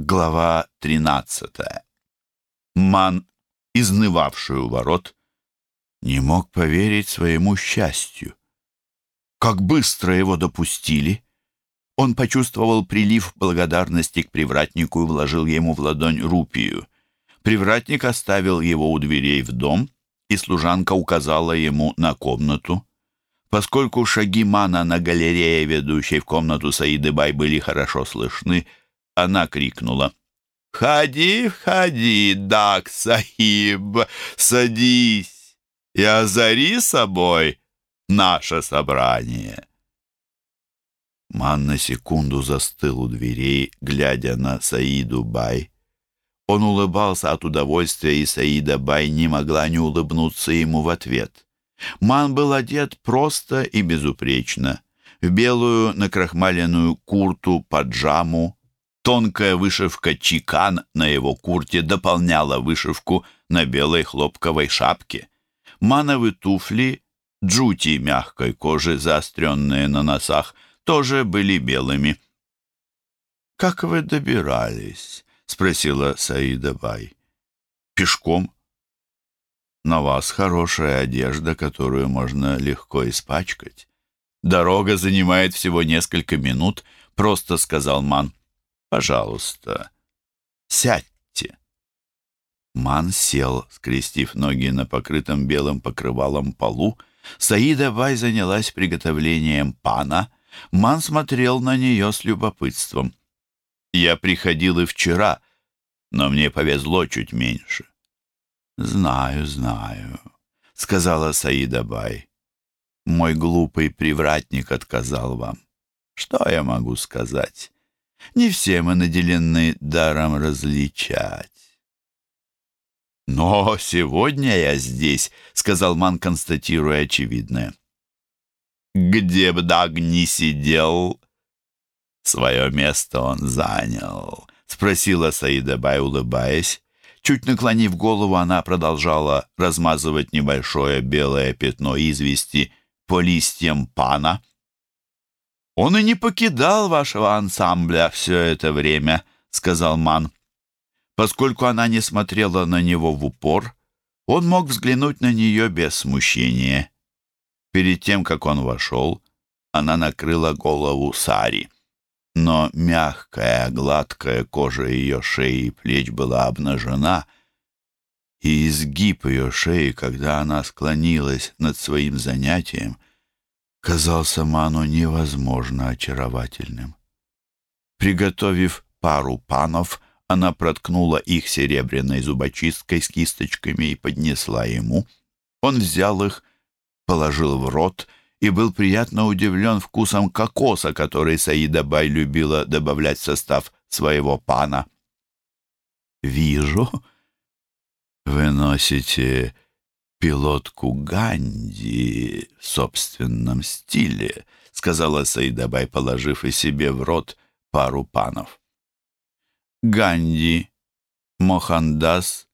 Глава 13. Ман, изнывавший у ворот, не мог поверить своему счастью. Как быстро его допустили! Он почувствовал прилив благодарности к привратнику и вложил ему в ладонь рупию. Привратник оставил его у дверей в дом, и служанка указала ему на комнату. Поскольку шаги Мана на галерее, ведущей в комнату Саиды Бай, были хорошо слышны, она крикнула. «Входи, входи, Дак Сахиб, садись и озари собой наше собрание». Ман на секунду застыл у дверей, глядя на Саиду Бай. Он улыбался от удовольствия, и Саида Бай не могла не улыбнуться ему в ответ. Ман был одет просто и безупречно. В белую накрахмаленную курту, паджаму, Тонкая вышивка чикан на его курте дополняла вышивку на белой хлопковой шапке. Мановые туфли, джути мягкой кожи, заостренные на носах, тоже были белыми. «Как вы добирались?» — спросила Саида Бай. «Пешком». «На вас хорошая одежда, которую можно легко испачкать. Дорога занимает всего несколько минут», — просто сказал Ман. Пожалуйста, сядьте. Ман сел, скрестив ноги на покрытом белым покрывалом полу. Саида Бай занялась приготовлением пана. Ман смотрел на нее с любопытством. «Я приходил и вчера, но мне повезло чуть меньше». «Знаю, знаю», — сказала Саида Бай. «Мой глупый привратник отказал вам. Что я могу сказать? Не все мы наделены даром различать. «Но сегодня я здесь», — сказал Ман, констатируя очевидное. «Где б Даг не сидел, свое место он занял», — спросила Саида Бай, улыбаясь. Чуть наклонив голову, она продолжала размазывать небольшое белое пятно извести по листьям пана. «Он и не покидал вашего ансамбля все это время», — сказал Ман. Поскольку она не смотрела на него в упор, он мог взглянуть на нее без смущения. Перед тем, как он вошел, она накрыла голову Сари. Но мягкая, гладкая кожа ее шеи и плеч была обнажена, и изгиб ее шеи, когда она склонилась над своим занятием — казался Ману невозможно очаровательным. Приготовив пару панов, она проткнула их серебряной зубочисткой с кисточками и поднесла ему. Он взял их, положил в рот и был приятно удивлен вкусом кокоса, который Саида Бай любила добавлять в состав своего пана. «Вижу, вы носите пилотку Ганди в собственном стиле», — сказала Саидабай, положив и себе в рот пару панов. Ганди, Мохандас,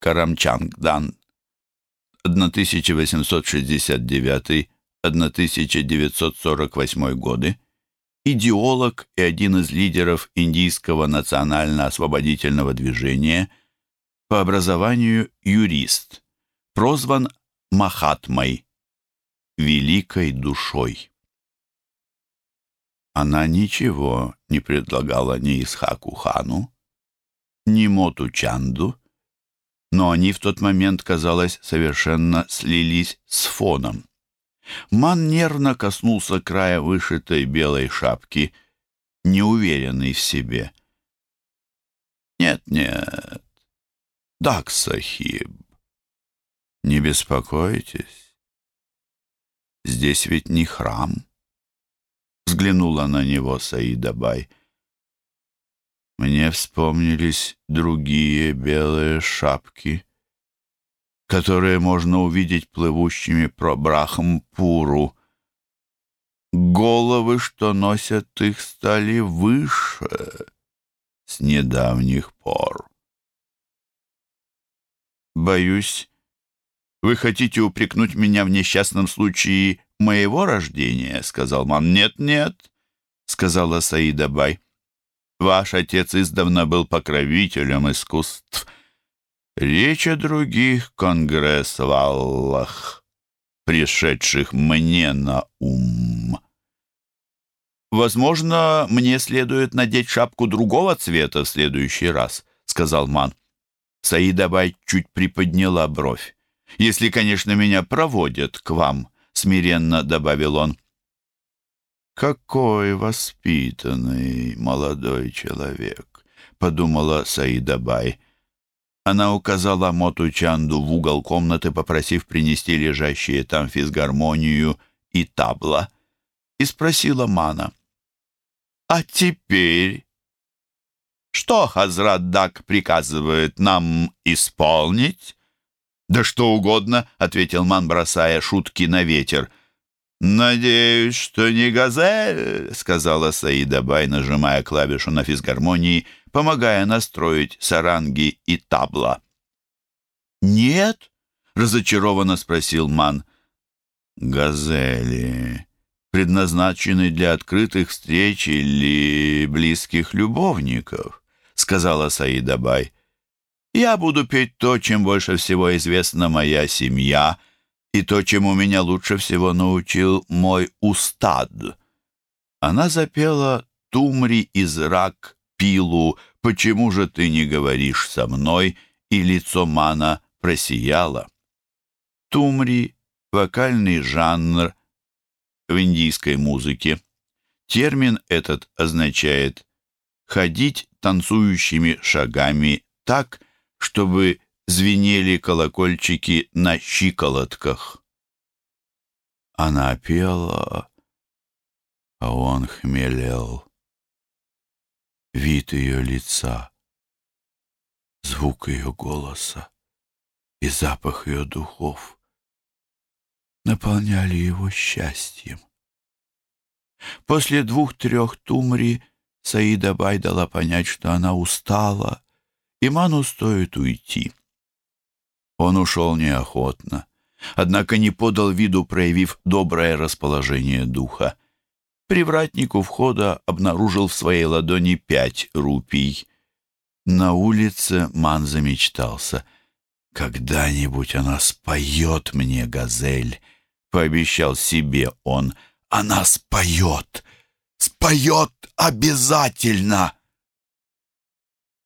Карамчангдан, 1869-1948 годы, идеолог и один из лидеров индийского национально-освободительного движения, по образованию юрист прозван Махатмой, великой душой. Она ничего не предлагала ни Исхаку хану, ни Моту Чанду, но они в тот момент, казалось, совершенно слились с фоном. Ман нервно коснулся края вышитой белой шапки, неуверенный в себе. «Нет-нет, Дак Сахиб, не беспокойтесь. Здесь ведь не храм. Взглянула на него Саида Бай. Мне вспомнились другие белые шапки, которые можно увидеть плывущими про Брахмпуру. Головы, что носят их, стали выше с недавних пор. Боюсь, «Вы хотите упрекнуть меня в несчастном случае моего рождения?» — сказал Ман. «Нет, нет», — сказала Саида Бай. Ваш отец издавна был покровителем искусств. Речь о других конгресс-валлах, пришедших мне на ум. «Возможно, мне следует надеть шапку другого цвета в следующий раз», — сказал Ман. Саидабай чуть приподняла бровь. «Если, конечно, меня проводят к вам», — смиренно добавил он. «Какой воспитанный молодой человек», — подумала Саидабай. Она указала Моту Чанду в угол комнаты, попросив принести лежащие там физгармонию и табла, и спросила Мана. «А теперь что Хазрат Дак приказывает нам исполнить?» «Да что угодно», — ответил Ман, бросая шутки на ветер. «Надеюсь, что не газель», — сказала Саида Бай, нажимая клавишу на физгармонии, помогая настроить саранги и табла. «Нет?» — разочарованно спросил Ман. «Газели предназначены для открытых встреч или близких любовников», — сказала Саида Бай. «Я буду петь то, чем больше всего известна моя семья», — и то, чему меня лучше всего научил мой устад. Она запела «Тумри из рак пилу, почему же ты не говоришь со мной?» и лицо Мана просияло. Тумри — вокальный жанр в индийской музыке. Термин этот означает «ходить танцующими шагами так, чтобы звенели колокольчики на щиколотках. Она пела, а он хмелел. Вид ее лица, звук ее голоса и запах ее духов наполняли его счастьем. После двух-трех тумри Саида Бай дала понять, что она устала, и Ману стоит уйти. Он ушел неохотно, однако не подал виду, проявив доброе расположение духа. Привратник у входа обнаружил в своей ладони пять рупий. На улице Ман замечтался. «Когда-нибудь она споет мне, газель», — пообещал себе он. «Она споет! Споет обязательно!»